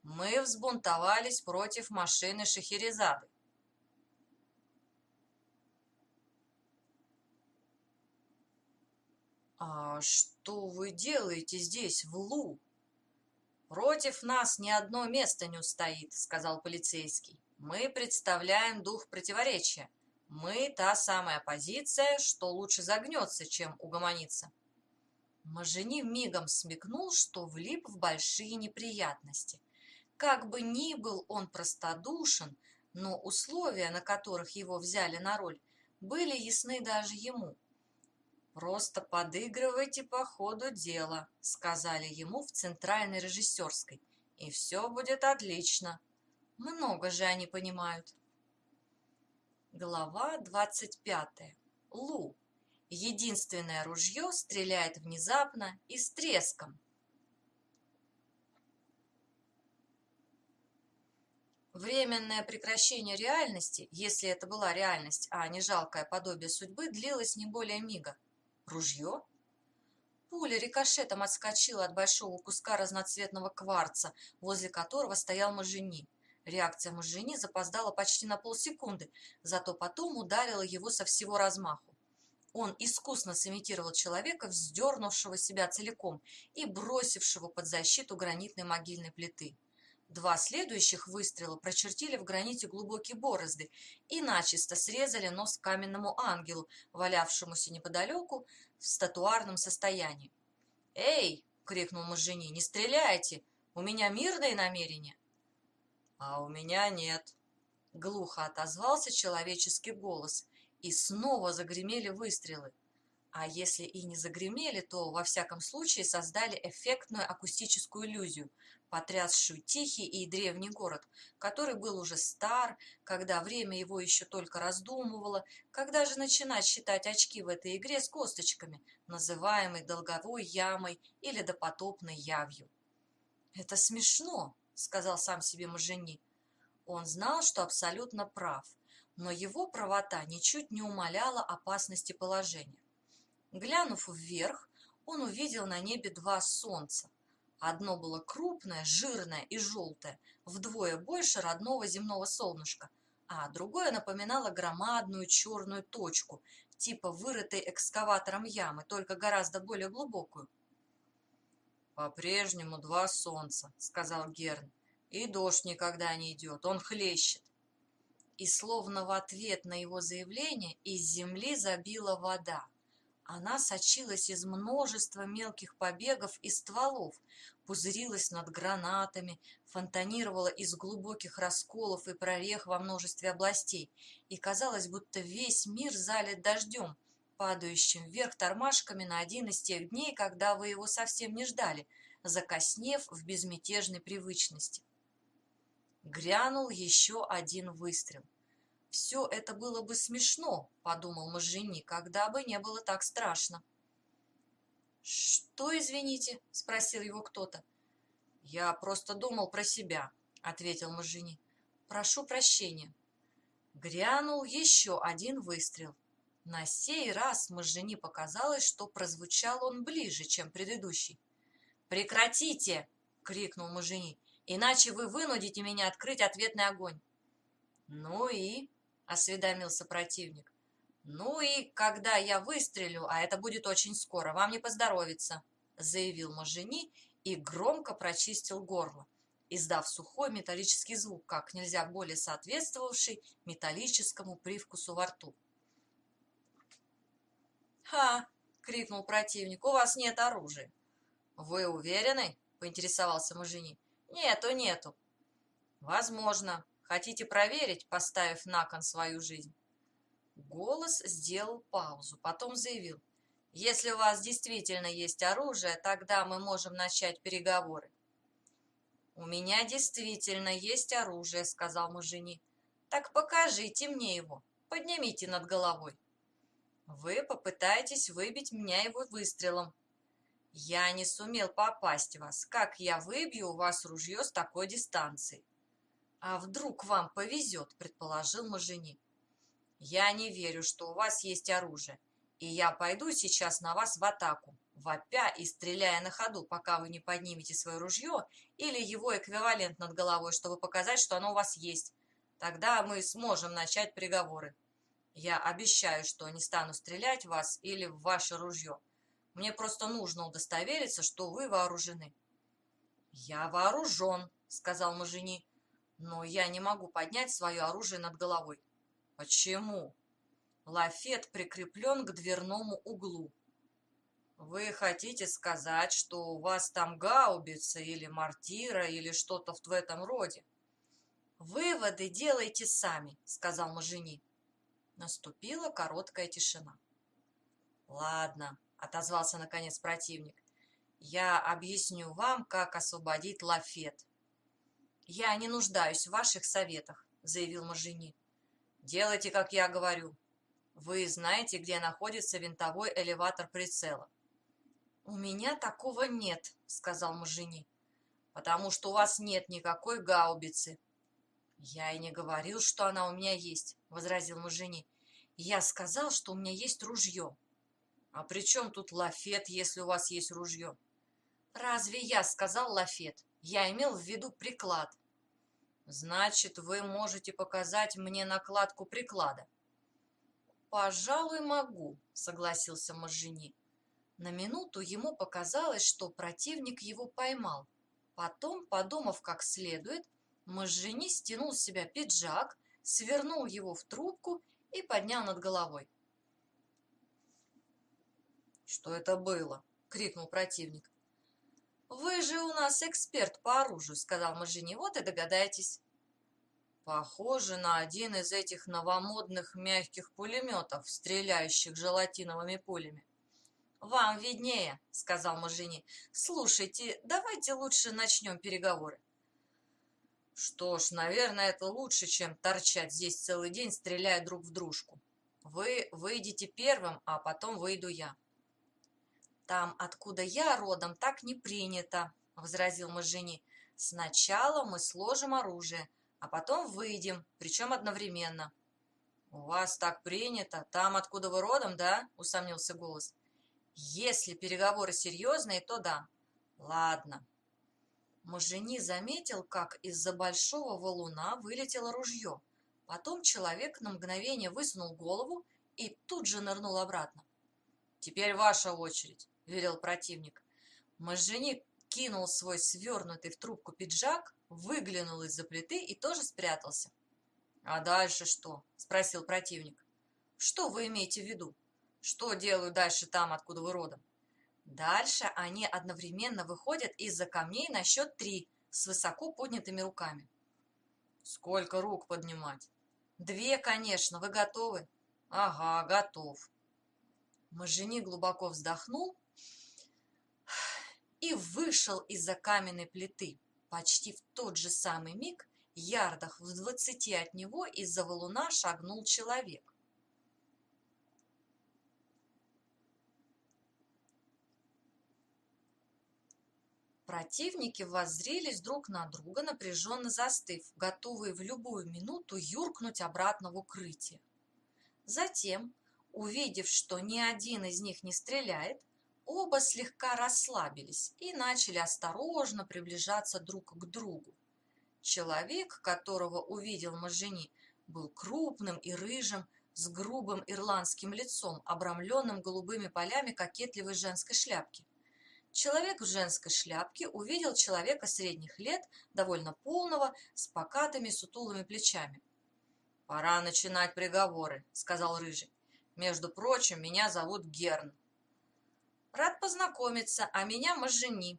Мы взбунтовались против машины Шахерезады. «А что вы делаете здесь, в Лу?» «Против нас ни одно место не устоит», — сказал полицейский. Мы представляем дух противоречия. Мы та самая оппозиция, что лучше загнется, чем угомонится. Мажени мигом смекнул, что влип в большие неприятности. Как бы ни был он простодушен, но условия, на которых его взяли на роль, были ясны даже ему. «Просто подыгрывайте по ходу дела», — сказали ему в центральной режиссерской, — «и все будет отлично». Много же они понимают. Глава 25. Лу. Единственное ружье стреляет внезапно и с треском. Временное прекращение реальности, если это была реальность, а не жалкое подобие судьбы, длилось не более мига. Ружье? Пуля рикошетом отскочила от большого куска разноцветного кварца, возле которого стоял Мажени. Реакция Мужини запоздала почти на полсекунды, зато потом ударила его со всего размаху. Он искусно сымитировал человека, вздернувшего себя целиком и бросившего под защиту гранитной могильной плиты. Два следующих выстрела прочертили в граните глубокие борозды и начисто срезали нос каменному ангелу, валявшемуся неподалеку в статуарном состоянии. «Эй!» — крикнул муж жене. «Не стреляйте! У меня мирные намерения!» «А у меня нет!» — глухо отозвался человеческий голос, и снова загремели выстрелы. А если и не загремели, то, во всяком случае, создали эффектную акустическую иллюзию, потрясшую тихий и древний город, который был уже стар, когда время его еще только раздумывало, когда же начинать считать очки в этой игре с косточками, называемой долговой ямой или допотопной явью. «Это смешно», — сказал сам себе Мажени. Он знал, что абсолютно прав, но его правота ничуть не умаляла опасности положения. Глянув вверх, он увидел на небе два солнца, Одно было крупное, жирное и желтое, вдвое больше родного земного солнышка, а другое напоминало громадную черную точку, типа вырытой экскаватором ямы, только гораздо более глубокую. «По-прежнему два солнца», — сказал Герн, — «и дождь никогда не идет, он хлещет». И словно в ответ на его заявление из земли забила вода. Она сочилась из множества мелких побегов и стволов, пузырилась над гранатами, фонтанировала из глубоких расколов и прорех во множестве областей, и казалось, будто весь мир залит дождем, падающим вверх тормашками на один из тех дней, когда вы его совсем не ждали, закоснев в безмятежной привычности. Грянул еще один выстрел. Все это было бы смешно, подумал Можжини, когда бы не было так страшно. «Что, извините?» – спросил его кто-то. «Я просто думал про себя», – ответил Можжини. «Прошу прощения». Грянул еще один выстрел. На сей раз Можжини показалось, что прозвучал он ближе, чем предыдущий. «Прекратите!» – крикнул Можжини. «Иначе вы вынудите меня открыть ответный огонь». «Ну и?» Осведомился противник. «Ну и когда я выстрелю, а это будет очень скоро, вам не поздоровится», заявил Мажени и громко прочистил горло, издав сухой металлический звук, как нельзя более соответствовавший металлическому привкусу во рту. «Ха!» — крикнул противник. «У вас нет оружия». «Вы уверены?» — поинтересовался Мажени. «Нету, нету». «Возможно. Хотите проверить, поставив на кон свою жизнь?» Голос сделал паузу, потом заявил. «Если у вас действительно есть оружие, тогда мы можем начать переговоры». «У меня действительно есть оружие», — сказал мужини. «Так покажите мне его, поднимите над головой». «Вы попытаетесь выбить меня его выстрелом». «Я не сумел попасть в вас. Как я выбью у вас ружье с такой дистанции?» «А вдруг вам повезет?» – предположил Мажени. «Я не верю, что у вас есть оружие, и я пойду сейчас на вас в атаку, вопя и стреляя на ходу, пока вы не поднимете свое ружье или его эквивалент над головой, чтобы показать, что оно у вас есть. Тогда мы сможем начать переговоры. Я обещаю, что не стану стрелять в вас или в ваше ружье. Мне просто нужно удостовериться, что вы вооружены». «Я вооружен», — сказал Мажени но я не могу поднять свое оружие над головой. Почему? Лафет прикреплен к дверному углу. Вы хотите сказать, что у вас там гаубица или мортира или что-то в этом роде? Выводы делайте сами, сказал Мажени. Наступила короткая тишина. Ладно, отозвался наконец противник. Я объясню вам, как освободить лафет. «Я не нуждаюсь в ваших советах», — заявил Мажини. «Делайте, как я говорю. Вы знаете, где находится винтовой элеватор прицела?» «У меня такого нет», — сказал Мажини. «Потому что у вас нет никакой гаубицы». «Я и не говорил, что она у меня есть», — возразил Мажини. «Я сказал, что у меня есть ружье». «А при чем тут лафет, если у вас есть ружье?» «Разве я сказал лафет? Я имел в виду приклад». Значит, вы можете показать мне накладку приклада. «Пожалуй, могу», — согласился Можжини. На минуту ему показалось, что противник его поймал. Потом, подумав как следует, Можжини стянул с себя пиджак, свернул его в трубку и поднял над головой. «Что это было?» — крикнул противник. «Вы же у нас эксперт по оружию», — сказал Можжини. «Вот и догадаетесь». Похоже на один из этих новомодных мягких пулеметов, стреляющих желатиновыми пулями. «Вам виднее», — сказал Мажини. «Слушайте, давайте лучше начнем переговоры». «Что ж, наверное, это лучше, чем торчать здесь целый день, стреляя друг в дружку. Вы выйдете первым, а потом выйду я». «Там, откуда я родом, так не принято», — возразил Мажини. «Сначала мы сложим оружие, а потом выйдем, причем одновременно. — У вас так принято, там, откуда вы родом, да? — усомнился голос. — Если переговоры серьезные, то да. — Ладно. Мажени заметил, как из-за большого валуна вылетело ружье. Потом человек на мгновение высунул голову и тут же нырнул обратно. — Теперь ваша очередь, — велел противник. Мажени кинул свой свернутый в трубку пиджак, выглянул из-за плиты и тоже спрятался. «А дальше что?» – спросил противник. «Что вы имеете в виду? Что делают дальше там, откуда вы родом?» Дальше они одновременно выходят из-за камней на счет три с высоко поднятыми руками. «Сколько рук поднимать?» «Две, конечно. Вы готовы?» «Ага, готов». Мажени глубоко вздохнул и вышел из-за каменной плиты. Почти в тот же самый миг, ярдах в двадцати от него, из-за валуна шагнул человек. Противники воззрелись друг на друга, напряженно застыв, готовые в любую минуту юркнуть обратно в укрытие. Затем, увидев, что ни один из них не стреляет, Оба слегка расслабились и начали осторожно приближаться друг к другу. Человек, которого увидел Мажени, был крупным и рыжим, с грубым ирландским лицом, обрамленным голубыми полями кокетливой женской шляпки. Человек в женской шляпке увидел человека средних лет, довольно полного, с покатыми сутулыми плечами. «Пора начинать приговоры», — сказал Рыжий. «Между прочим, меня зовут Герн. Рад познакомиться, а меня Мажени.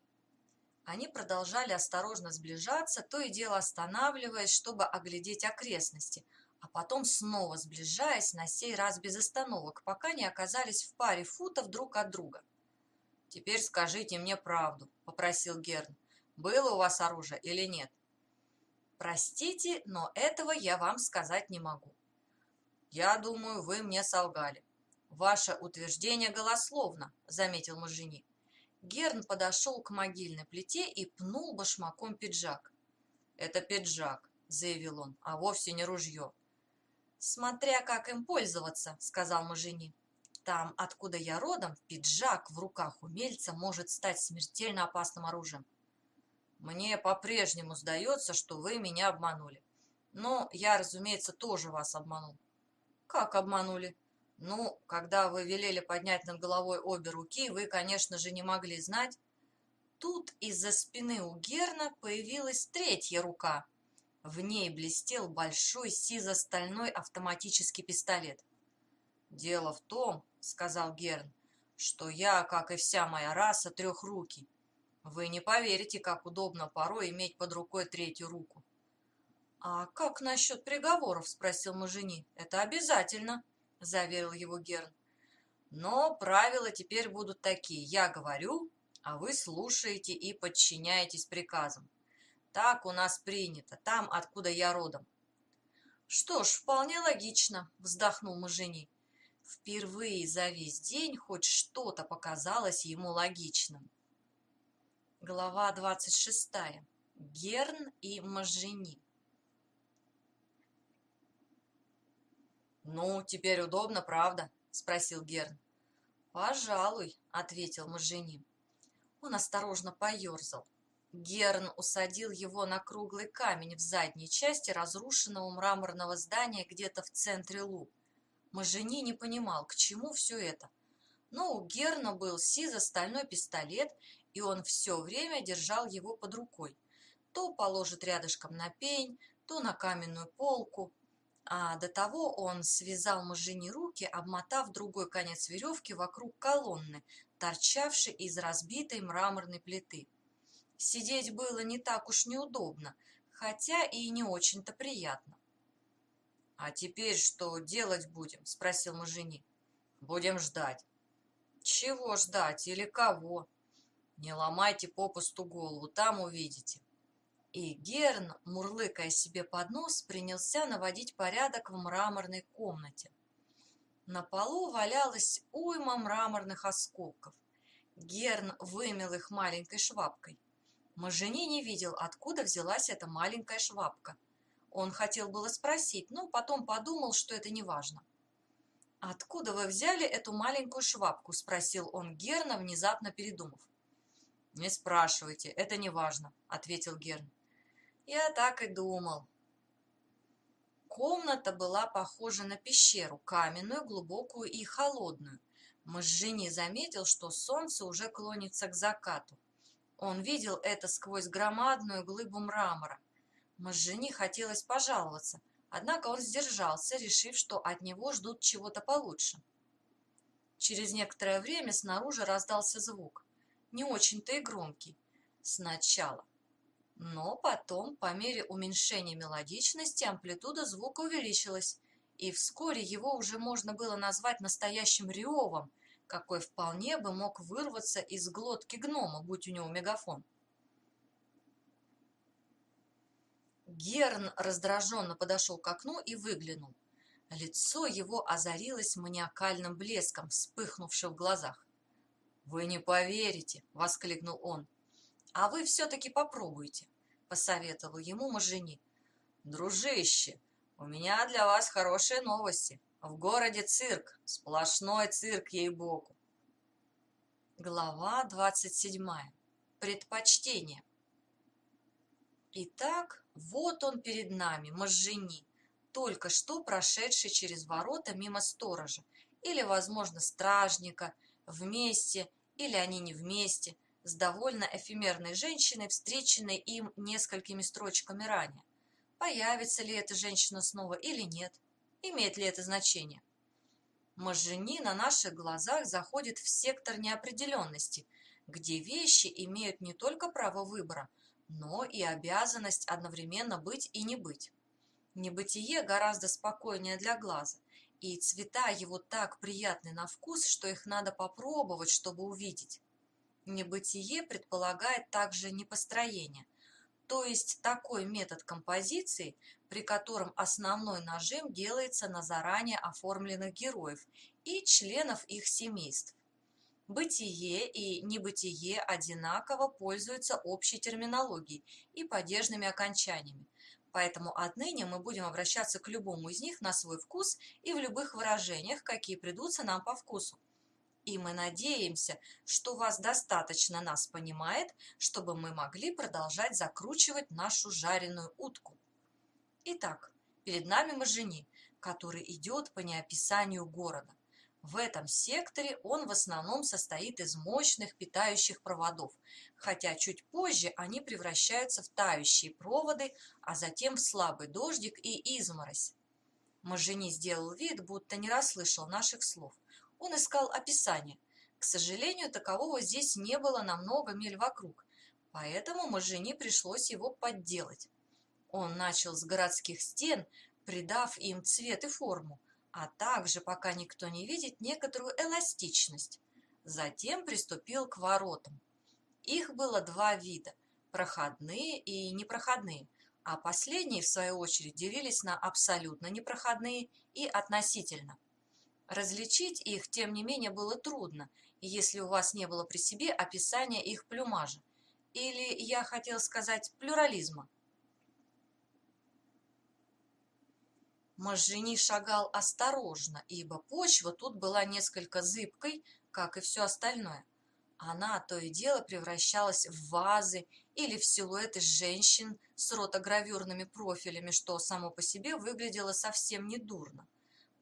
Они продолжали осторожно сближаться, то и дело останавливаясь, чтобы оглядеть окрестности, а потом снова сближаясь, на сей раз без остановок, пока не оказались в паре футов друг от друга. «Теперь скажите мне правду», — попросил Герн. «Было у вас оружие или нет?» «Простите, но этого я вам сказать не могу». «Я думаю, вы мне солгали. «Ваше утверждение голословно», — заметил Мажини. Герн подошел к могильной плите и пнул башмаком пиджак. «Это пиджак», — заявил он, — «а вовсе не ружье». «Смотря как им пользоваться», — сказал Мажини. «Там, откуда я родом, пиджак в руках умельца может стать смертельно опасным оружием». «Мне по-прежнему сдается, что вы меня обманули. Но я, разумеется, тоже вас обманул». «Как обманули?» Ну, когда вы велели поднять над головой обе руки, вы, конечно же, не могли знать. Тут из-за спины у Герна появилась третья рука. В ней блестел большой сизо-стальной автоматический пистолет. «Дело в том, — сказал Герн, — что я, как и вся моя раса, трехрукий. Вы не поверите, как удобно порой иметь под рукой третью руку. «А как насчет приговоров?» – спросил Мажини. «Это обязательно» заверил его Герн. Но правила теперь будут такие. Я говорю, а вы слушаете и подчиняетесь приказам. Так у нас принято, там, откуда я родом. Что ж, вполне логично, вздохнул Мажени. Впервые за весь день хоть что-то показалось ему логичным. Глава двадцать шестая. Герн и Мажени. «Ну, теперь удобно, правда?» – спросил Герн. «Пожалуй», – ответил Мажени. Он осторожно поерзал. Герн усадил его на круглый камень в задней части разрушенного мраморного здания где-то в центре луг. Мажени не понимал, к чему все это. Но у Герна был сизо-стальной пистолет, и он все время держал его под рукой. То положит рядышком на пень, то на каменную полку. А до того он связал Мажени руки, обмотав другой конец веревки вокруг колонны, торчавшей из разбитой мраморной плиты. Сидеть было не так уж неудобно, хотя и не очень-то приятно. «А теперь что делать будем?» – спросил Мажени. «Будем ждать». «Чего ждать или кого?» «Не ломайте попусту голову, там увидите». И Герн, мурлыкая себе под нос, принялся наводить порядок в мраморной комнате. На полу валялась уйма мраморных осколков. Герн вымел их маленькой швабкой. Мажени не видел, откуда взялась эта маленькая швабка. Он хотел было спросить, но потом подумал, что это не важно. «Откуда вы взяли эту маленькую швабку?» – спросил он Герна, внезапно передумав. «Не спрашивайте, это не важно», – ответил Герн. «Я так и думал». Комната была похожа на пещеру, каменную, глубокую и холодную. Мажжини заметил, что солнце уже клонится к закату. Он видел это сквозь громадную глыбу мрамора. Мажжини хотелось пожаловаться, однако он сдержался, решив, что от него ждут чего-то получше. Через некоторое время снаружи раздался звук, не очень-то и громкий, сначала. Но потом, по мере уменьшения мелодичности, амплитуда звука увеличилась, и вскоре его уже можно было назвать настоящим ревом, какой вполне бы мог вырваться из глотки гнома, будь у него мегафон. Герн раздраженно подошел к окну и выглянул. Лицо его озарилось маниакальным блеском, вспыхнувшим в глазах. «Вы не поверите!» — воскликнул он. «А вы все-таки попробуйте!» — посоветовал ему Мажени. «Дружище, у меня для вас хорошие новости. В городе цирк, сплошной цирк, ей-богу. Глава двадцать седьмая. Предпочтение. Итак, вот он перед нами, Можжени, только что прошедший через ворота мимо сторожа, или, возможно, стражника, вместе, или они не вместе, с довольно эфемерной женщиной, встреченной им несколькими строчками ранее. Появится ли эта женщина снова или нет, Имеет ли это значение? Мажени на наших глазах заходит в сектор неопределенности, где вещи имеют не только право выбора, но и обязанность одновременно быть и не быть. Небытие гораздо спокойнее для глаза, и цвета его так приятны на вкус, что их надо попробовать, чтобы увидеть. Небытие предполагает также непостроение, то есть такой метод композиции, при котором основной нажим делается на заранее оформленных героев и членов их семейств. Бытие и небытие одинаково пользуются общей терминологией и падежными окончаниями, поэтому отныне мы будем обращаться к любому из них на свой вкус и в любых выражениях, какие придутся нам по вкусу. И мы надеемся, что вас достаточно нас понимает, чтобы мы могли продолжать закручивать нашу жареную утку. Итак, перед нами Мажени, который идет по неописанию города. В этом секторе он в основном состоит из мощных питающих проводов, хотя чуть позже они превращаются в тающие проводы, а затем в слабый дождик и изморозь. Мажени сделал вид, будто не расслышал наших слов. Он искал описание. К сожалению, такового здесь не было на много миль вокруг, поэтому Мажени пришлось его подделать. Он начал с городских стен, придав им цвет и форму, а также, пока никто не видит, некоторую эластичность. Затем приступил к воротам. Их было два вида – проходные и непроходные, а последние, в свою очередь, делились на абсолютно непроходные и относительно – Различить их, тем не менее, было трудно, если у вас не было при себе описания их плюмажа. Или, я хотел сказать, плюрализма. Мажини шагал осторожно, ибо почва тут была несколько зыбкой, как и все остальное. Она то и дело превращалась в вазы или в силуэты женщин с ротогравюрными профилями, что само по себе выглядело совсем недурно.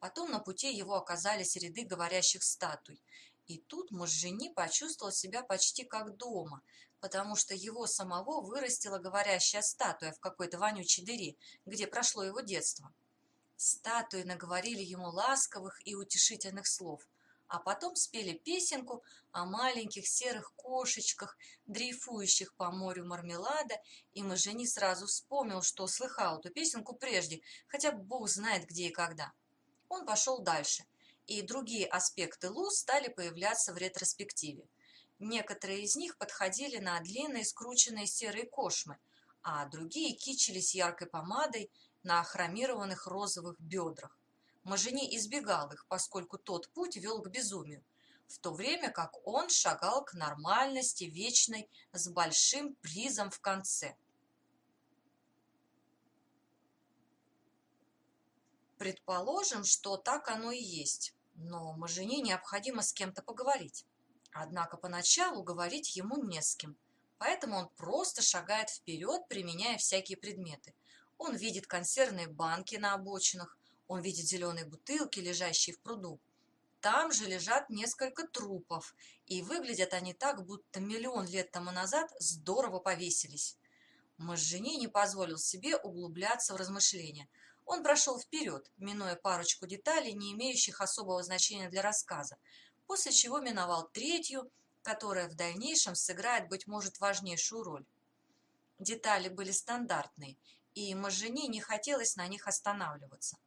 Потом на пути его оказались ряды говорящих статуй. И тут Можжени почувствовал себя почти как дома, потому что его самого вырастила говорящая статуя в какой-то вонючей дыре, где прошло его детство. Статуи наговорили ему ласковых и утешительных слов, а потом спели песенку о маленьких серых кошечках, дрейфующих по морю мармелада, и Можжени сразу вспомнил, что слыхал эту песенку прежде, хотя бог знает где и когда. Он пошел дальше, и другие аспекты Лу стали появляться в ретроспективе. Некоторые из них подходили на длинные скрученные серые кошмы, а другие кичились яркой помадой на хромированных розовых бедрах. Мажени избегал их, поскольку тот путь вел к безумию, в то время как он шагал к нормальности вечной с большим призом в конце – Предположим, что так оно и есть, но Мажине необходимо с кем-то поговорить. Однако поначалу говорить ему не с кем, поэтому он просто шагает вперед, применяя всякие предметы. Он видит консервные банки на обочинах, он видит зеленые бутылки, лежащие в пруду. Там же лежат несколько трупов, и выглядят они так, будто миллион лет тому назад здорово повесились. Мажине не позволил себе углубляться в размышления – он прошел вперед, минуя парочку деталей, не имеющих особого значения для рассказа, после чего миновал третью, которая в дальнейшем сыграет, быть может, важнейшую роль. Детали были стандартные, и Мажени не хотелось на них останавливаться.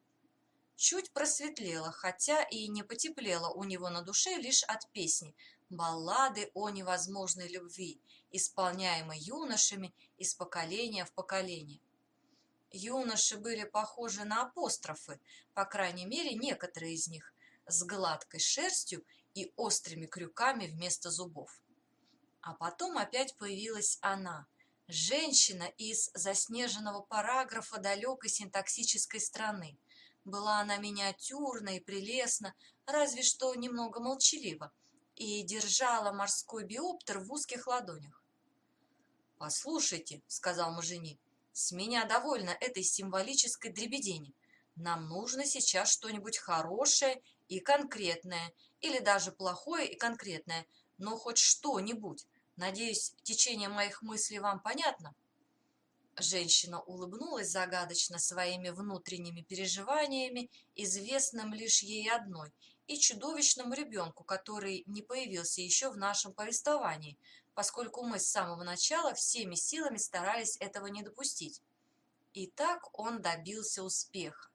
Чуть просветлело, хотя и не потеплело у него на душе лишь от песни «Баллады о невозможной любви», исполняемой юношами из поколения в поколение. Юноши были похожи на апострофы, по крайней мере, некоторые из них, с гладкой шерстью и острыми крюками вместо зубов. А потом опять появилась она, женщина из заснеженного параграфа далекой синтаксической страны. Была она миниатюрна и прелестна, разве что немного молчалива, и держала морской биоптер в узких ладонях. «Послушайте», — сказал Мажени, с меня довольно этой символической дребедени. Нам нужно сейчас что-нибудь хорошее и конкретное, или даже плохое и конкретное, но хоть что-нибудь. Надеюсь, течение моих мыслей вам понятно?» Женщина улыбнулась загадочно своими внутренними переживаниями, известным лишь ей одной, и чудовищному ребенку, который не появился еще в нашем повествовании, поскольку мы с самого начала всеми силами старались этого не допустить. И так он добился успеха.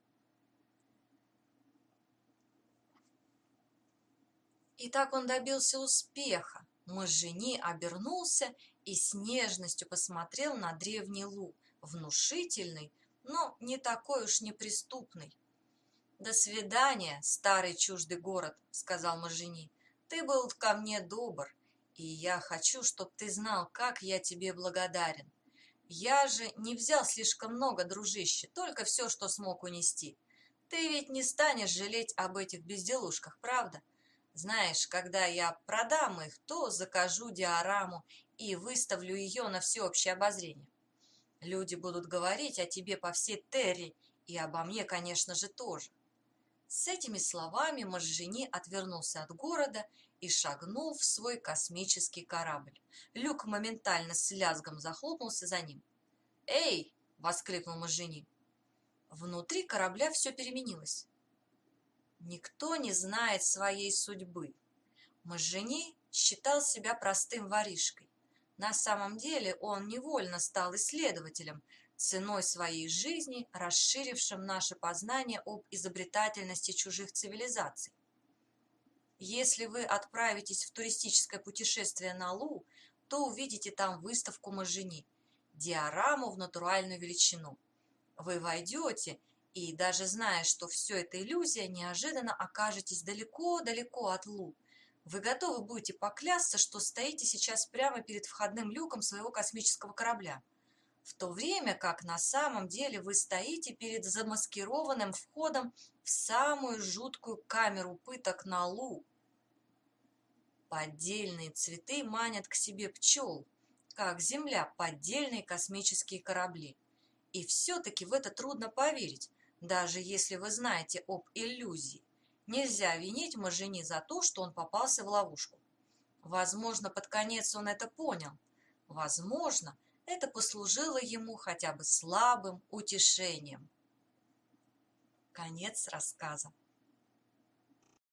И так он добился успеха. Мажени обернулся и с нежностью посмотрел на древний Лу, внушительный, но не такой уж неприступный. «До свидания, старый чуждый город», — сказал Мажени. «Ты был ко мне добр, и я хочу, чтобы ты знал, как я тебе благодарен. Я же не взял слишком много, дружище, только все, что смог унести. Ты ведь не станешь жалеть об этих безделушках, правда? Знаешь, когда я продам их, то закажу диораму и выставлю ее на всеобщее обозрение. Люди будут говорить о тебе по всей Терри и обо мне, конечно же, тоже. С этими словами Можжени отвернулся от города и шагнул в свой космический корабль. Люк моментально с лязгом захлопнулся за ним. «Эй!» — воскликнул Можжени. Внутри корабля все переменилось. Никто не знает своей судьбы. Можжени считал себя простым воришкой. На самом деле он невольно стал исследователем, ценой своей жизни, расширившим наше познание об изобретательности чужих цивилизаций. Если вы отправитесь в туристическое путешествие на Лу, то увидите там выставку Мажини, диораму в натуральную величину. Вы войдете и, даже зная, что все это иллюзия, неожиданно окажетесь далеко-далеко от Лу. Вы готовы будете поклясться, что стоите сейчас прямо перед входным люком своего космического корабля в то время как на самом деле вы стоите перед замаскированным входом в самую жуткую камеру пыток на Лу. Поддельные цветы манят к себе пчел, как Земля поддельные космические корабли. И все-таки в это трудно поверить, Даже если вы знаете об иллюзии, нельзя винить Мажени за то, что он попался в ловушку. Возможно, под конец он это понял. Возможно, это послужило ему хотя бы слабым утешением. Конец рассказа.